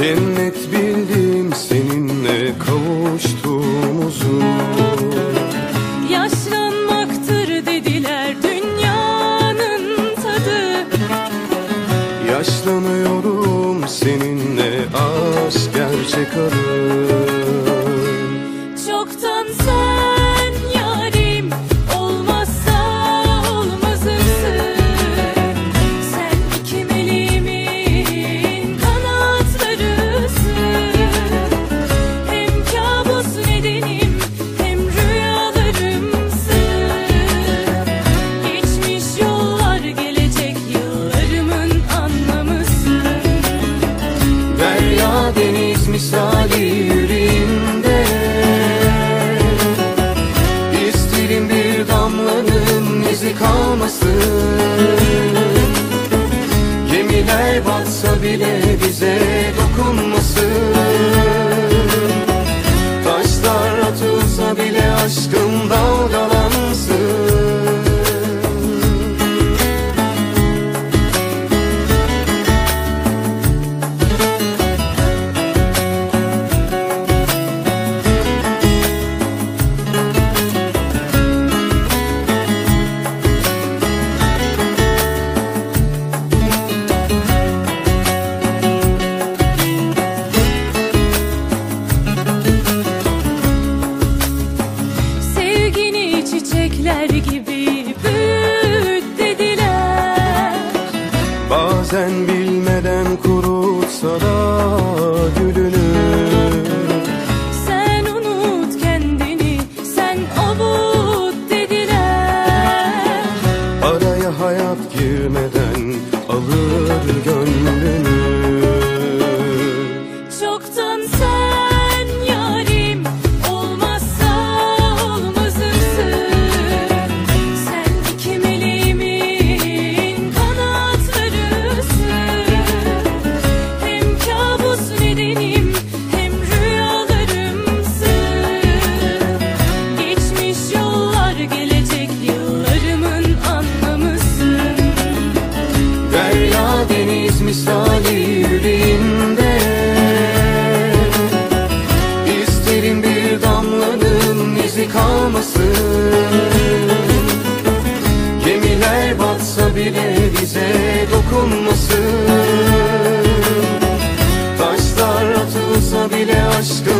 Cennet bildim seninle kavuştuğumuzu. Yaşlanmaktır dediler dünyanın tadı. Yaşlanıyorum seninle aşk gerçek arı Yıldız misali yüreğimde. İsterim bir damlanın izi kalmasın. girmeden alır gönlünü. Deniz misali yüreğinde. İsterim bir damlanın izi kalmasın. Gemiler batsa bile bize dokunmasın. Taşlar atılsa bile aşkım